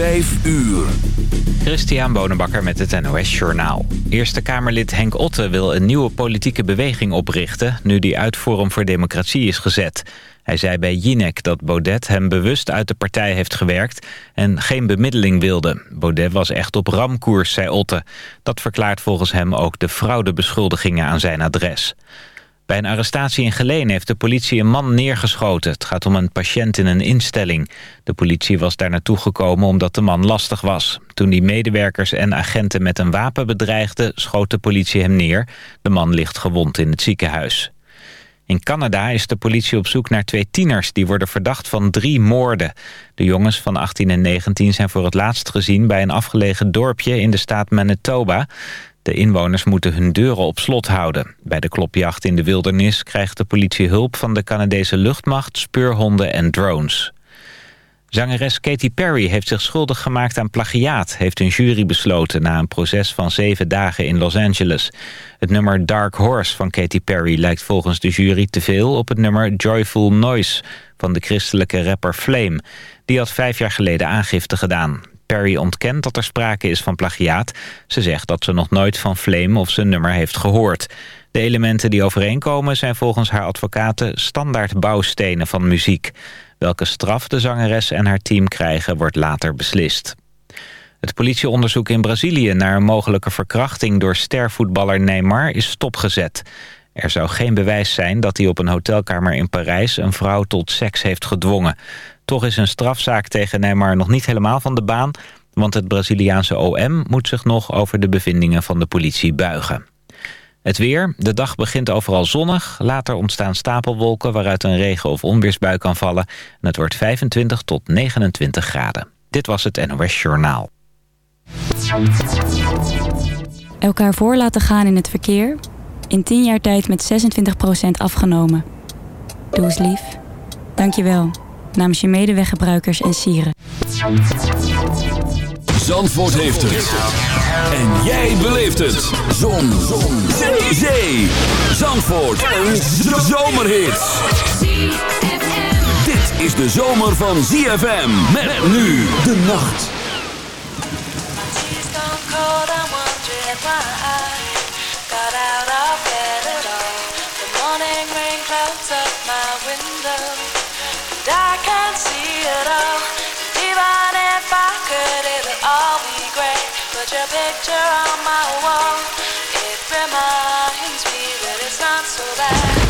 Vijf uur. Christian Bonenbakker met het NOS Journaal. Eerste Kamerlid Henk Otte wil een nieuwe politieke beweging oprichten... nu die uit Forum voor Democratie is gezet. Hij zei bij Jinek dat Baudet hem bewust uit de partij heeft gewerkt... en geen bemiddeling wilde. Baudet was echt op ramkoers, zei Otte. Dat verklaart volgens hem ook de fraudebeschuldigingen aan zijn adres. Bij een arrestatie in Geleen heeft de politie een man neergeschoten. Het gaat om een patiënt in een instelling. De politie was daar naartoe gekomen omdat de man lastig was. Toen die medewerkers en agenten met een wapen bedreigden... schoot de politie hem neer. De man ligt gewond in het ziekenhuis. In Canada is de politie op zoek naar twee tieners... die worden verdacht van drie moorden. De jongens van 18 en 19 zijn voor het laatst gezien... bij een afgelegen dorpje in de staat Manitoba. De inwoners moeten hun deuren op slot houden. Bij de klopjacht in de wildernis krijgt de politie hulp van de Canadese luchtmacht, speurhonden en drones. Zangeres Katy Perry heeft zich schuldig gemaakt aan plagiaat... heeft een jury besloten na een proces van zeven dagen in Los Angeles. Het nummer Dark Horse van Katy Perry lijkt volgens de jury te veel... op het nummer Joyful Noise van de christelijke rapper Flame. Die had vijf jaar geleden aangifte gedaan. Perry ontkent dat er sprake is van plagiaat. Ze zegt dat ze nog nooit van Flame of zijn nummer heeft gehoord. De elementen die overeenkomen zijn volgens haar advocaten standaard bouwstenen van muziek. Welke straf de zangeres en haar team krijgen wordt later beslist. Het politieonderzoek in Brazilië naar een mogelijke verkrachting door stervoetballer Neymar is stopgezet. Er zou geen bewijs zijn dat hij op een hotelkamer in Parijs een vrouw tot seks heeft gedwongen. Toch is een strafzaak tegen Neymar nog niet helemaal van de baan... want het Braziliaanse OM moet zich nog over de bevindingen van de politie buigen. Het weer. De dag begint overal zonnig. Later ontstaan stapelwolken waaruit een regen- of onweersbui kan vallen. En het wordt 25 tot 29 graden. Dit was het NOS Journaal. Elkaar voor laten gaan in het verkeer. In 10 jaar tijd met 26% afgenomen. Doe eens lief. Dank je wel namens je medeweggebruikers en sieren. Zandvoort heeft het. En jij beleeft het. Zon. Zon. Zee. Zee. Zandvoort. Een zomerhit. Dit is de zomer van ZFM. Met nu de nacht. It all. Even if I could, it would all be great. Put your picture on my wall. It reminds me that it's not so bad.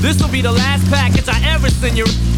This'll be the last package I ever send you.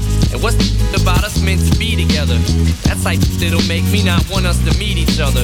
And what's the about us meant to be together? That's like that'll make me not want us to meet each other.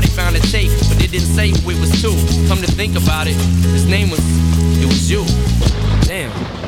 they found a tape, but it didn't say who it was to. Come to think about it, his name was it was you. Damn.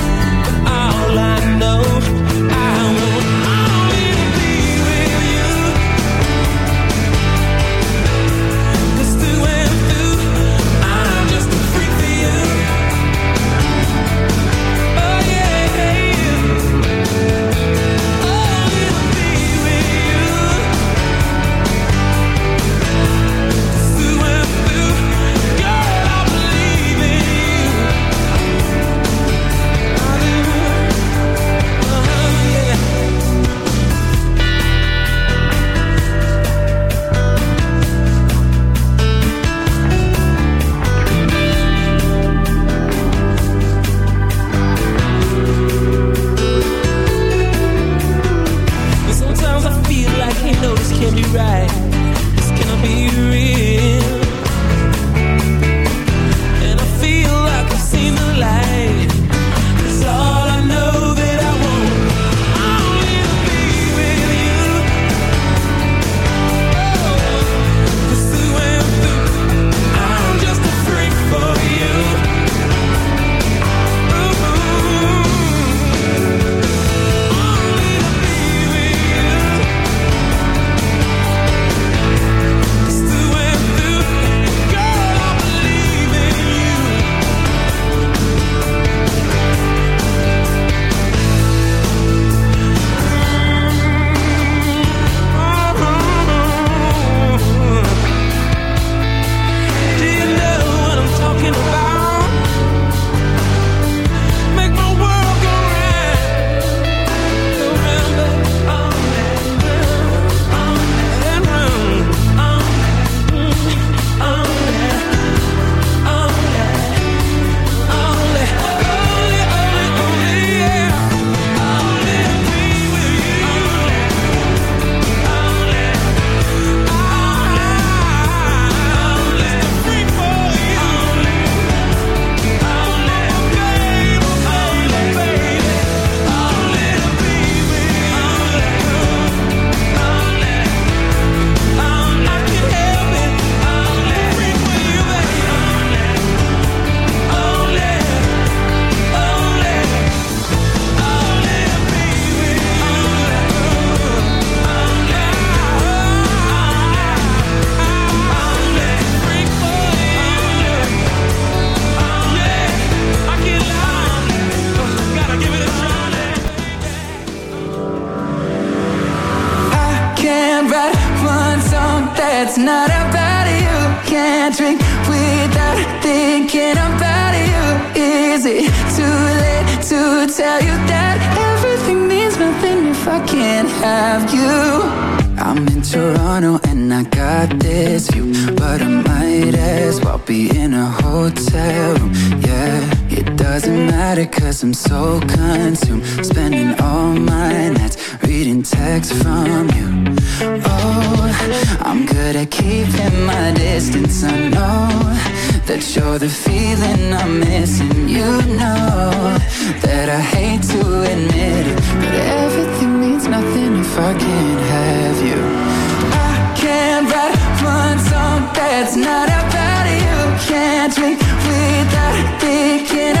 my distance I know that you're the feeling I'm missing. You know that I hate to admit it But everything means nothing if I can't have you. I can't write one song that's not about you. Can't drink without thinking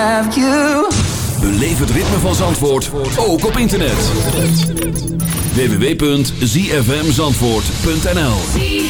have you. Het ritme van Zandvoort ook op internet. www.zfmzandvoort.nl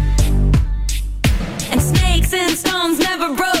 And snakes and stones never broke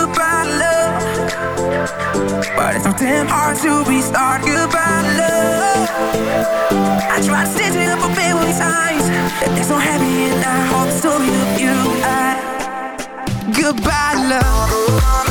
But it's so damn hard to be starting about love. I try to stitch it up a billion times. It's so happy and I hope so you, you, I. Goodbye, love.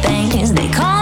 Things they call